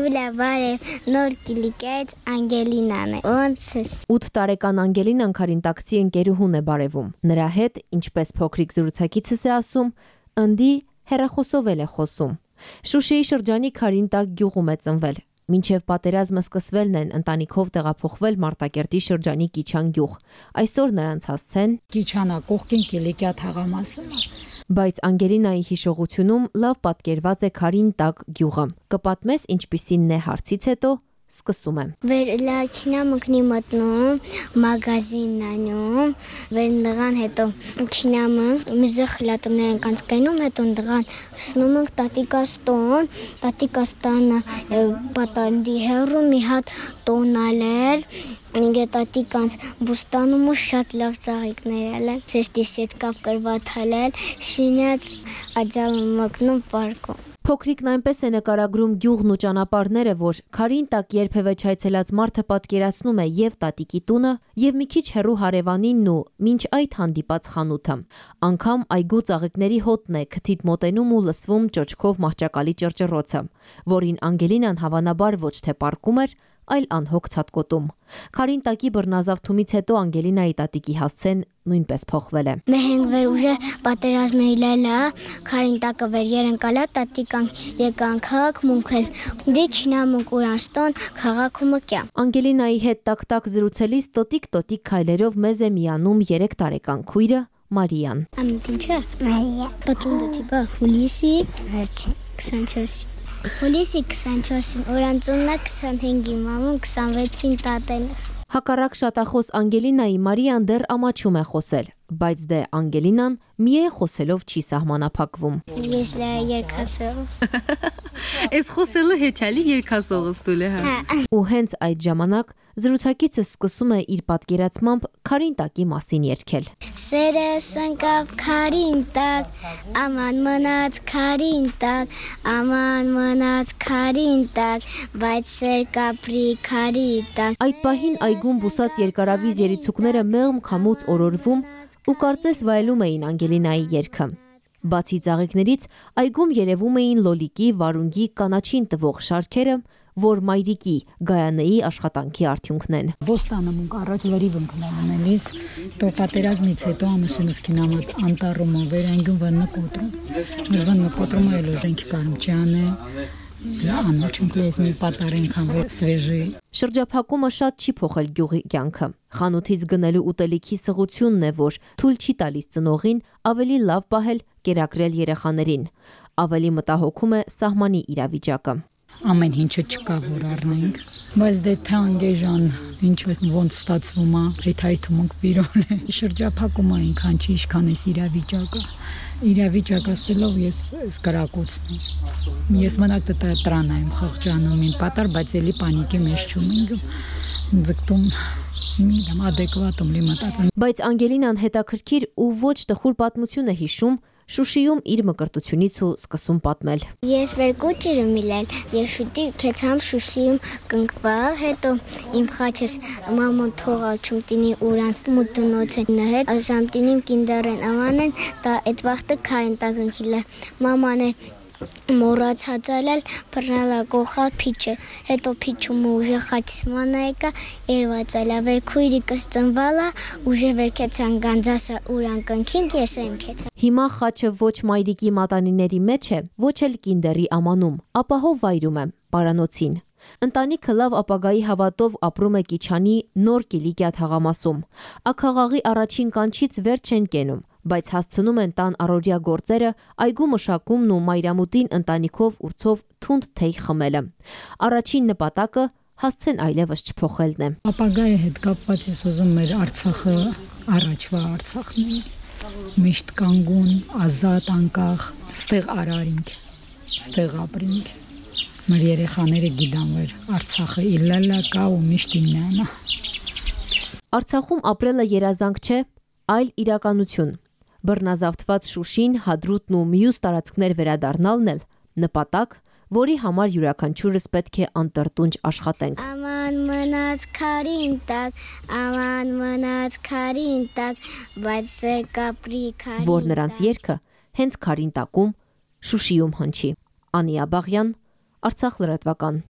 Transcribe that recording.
Յուլիա, բարև, նոր կիլիկեց Անգելինան է։ Ոնց ես։ 8 տարեկան Անգելինան Քարինտակցի ընկերուհուն է բարևում։ Նրա հետ, ինչպես փոքրիկ զրուցակիցս է ասում, ընդի հերախոսով էլ է խոսում։ Շուշիի շրջանի Քարինտակ գյուղում է ծնվել։ Մինչև պատերազմը սկսվելն են ընտանիքով տեղափոխվել Մարտակերտի շրջանի Կիչան գյուղ։ Այսօր նրանց հասցեն Կիչանա կողքին Կիլիկիա թաղամասում։ Բայց Անգելինայի հիշողությունում լավ պատկերված է Քարին տակ գյուղը։ Կպատմես ինչպիսին է հարցից հետո սկսում եմ։ Վերլաքինա մկնի մտնում, մագազին անում, վերնդղան հետո քինամը միզը խլատներ ենք անցկայնում, հետո դղան սնում ենք տատիկաստոն, տատիկաստանը պատանդի հերու մի հատ տոնալեր, ինգե տատիկանց բուստանում ու շատ լավ ծաղիկներ ալել, ցեստի սետկավ կրվաթալել, շինած աջալը մկնում պարկում։ Փոքրիկն այնպես է նկարագրում գյուղն ու ճանապարհները, որ քարին տակ երբևէ չայցելած մարդը պատկերացնում է եւ տատիկի տունը, եւ մի քիչ հեռու հարևանինն ու մինչ այդ հանդիպած խանութը։ Անկամ այգու ծաղիկների հոտն է քթիտ մոտենում ու լսվում ճոճքով մահճակալի ճռճռոցը, որին Անգելինան հավանաբար ոչ թե պարկում էր, այլ անհոգ ցածկոտում։ Քարին տակի բռնազավթումից հետո Անգելինայի տատիկի հասցեն նույնպես փոխվել է։ Մեհենք վեր ուժը պատերազմը իլելա, քարին տակը վեր երընկալա, տատիկան եկան քաղաք մունքել։ Դիչնա մունկուրանստոն քաղաքում կյա։ Անգելինայի հետ տակ-տակ զրուցելիս տոտիկ-տոտիկ քայլերով մեզ է միանում 3 տարեկան քույրը Մարիան։ Ամենտինչը։ Մարիա։ Պատունդ տիպա հուլիսի 24 Հուլիսի 24-ին, օրանցուննա 25-ի մամուն 26-ին տատենս։ Հակառակ շատախոս Անգելինայի Մարիան դեռ ամաչում է խոսել, բայց դե Անգելինան միայն խոսելով չի սահմանափակվում։ Ես լա երկասով։ Այս խոսելը հեչալի երկասողս դու լե հա։ Ու հենց այդ ժամանակ զրուցակիցը սկսում է իր պատկերացմամբ քարին տակի մասին երգել։ Սերս ընկավ քարին տակ, աման մնաց քարին տակ, աման մնաց քարին տակ, բայց սեր կապրի քարի տակ։ Այդ պահին այգում բուսած երկարավիզ երիցուկները մեղմ քամուց օրորվում ու կարծես վայելում էին Անգելինայի երգը։ Բացի ծաղիկներից, այգում երևում էին լոլիկի, վարունգի կանաչին տվող շարքերը, որ մայրիկի Գայանեի աշխատանքի արդյունքն են։ Ոստանը մունք առաջ լրիվ ընկնել ունելիս, то պատերազմից հետո ամուսինս կինամատ անտառում վերանգուն վնը կոտրում։ վնը կոտրում այլ ուժենք կարում չանե, անում չունքլես մի պատարենքան վեր սվեժի։ Շրջափակումը շատ չի փոխել գյուղի կյանքը։ Խանութից գնելու ուտելիքի սղությունն է, որ թույլ չի տալիս ծնողին ավելի լավ պահել, կերակրել երեխաներին։ Ավելի մտահոգում է սահմանի իրավիճակը ամեն ինչը չկա որ առնենք բայց դե թանգեժան ինչ ոնց ստացվում է հետայթում ենք բիրոն շրջափակում այնքան չի ինչքան էս իրավիճակը իրավիճակ ասելով ես սկրակոցն եմ ես մնաք դե տրան եմ խղճանում իմ պատար բայց էլի պանիկի մեջ չում եմ ձգտում ինձ adekvatum լի մտածում բայց Անգելինան հետաքրքիր ու ոչ տխուր պատմություն է հիշում Շուշիում իր մկրտությունից ու սկսում պատմել։ Ես վերկուճերը միլել եւ շուտի քեցամ Շուշիում կնկվալ, հետո իմ խաչս մամոն թողալ չումտինի ուրանց մուտնոցը նհետ, ասամտինիմ կինդերեն ամանեն, դա այդ վախտը քարեն տակնքիլը։ Մամանը մոռացած ալել բռնալա գողալ փիչը հետո փիչում ուժը խաչսման եկա երված ալա վեր քույրիկս ծնվալա ուժը վերքեցան գանձասը ուրան կնքին ես եմ քեցա հիմա խաչը ոչ մայրիկի մատանիների մեջ է ոչ էլ կինդերի ամանում ապահով վայրում է պարանոցին Ընտանիքը լավ ապագայի հավատով ապրում է Կիչանի նոր Կիլիկիա թաղամասում։ Ակաղաղի առաջին կանչից վերջ չեն կենում բայց հասցնում են տան առօրյա գործերը, այգու մշակումն ու մայրամուտին ընտանիքով ուրցով թունդ թեյ խմելը։ Առաջին նպատակը հասցեն այլևս չփոխելն է։ Ապագայի հետ կապված ես ուզում մեր Արցախը առաջվա Արցախն է։ Միշտ կանգուն, ազատ, անկախ, ստեղ արարինք, ստեղ ապրինք։ Մեր երեխաները գիտան, որ Արցախը իլլալա կա ու միշտ իննանա։ Արցախում ապրելը երազանք չէ, այլ իրականություն բռնազավթված Շուշին, Հադրութն ու մյուս տարածքներ վերադառնալն էլ նպատակ, որի համար յուրաքանչյուրս պետք է անտրտունջ աշխատենք։ Աման մնաց քարին տակ, աման մնաց քարին տակ, բայց սեր կապրի քարին։ Որ նրանց երգը հենց քարին տակում Շուշիում հնչի։ Անիա Բաղյան, Արցախ լրատվական։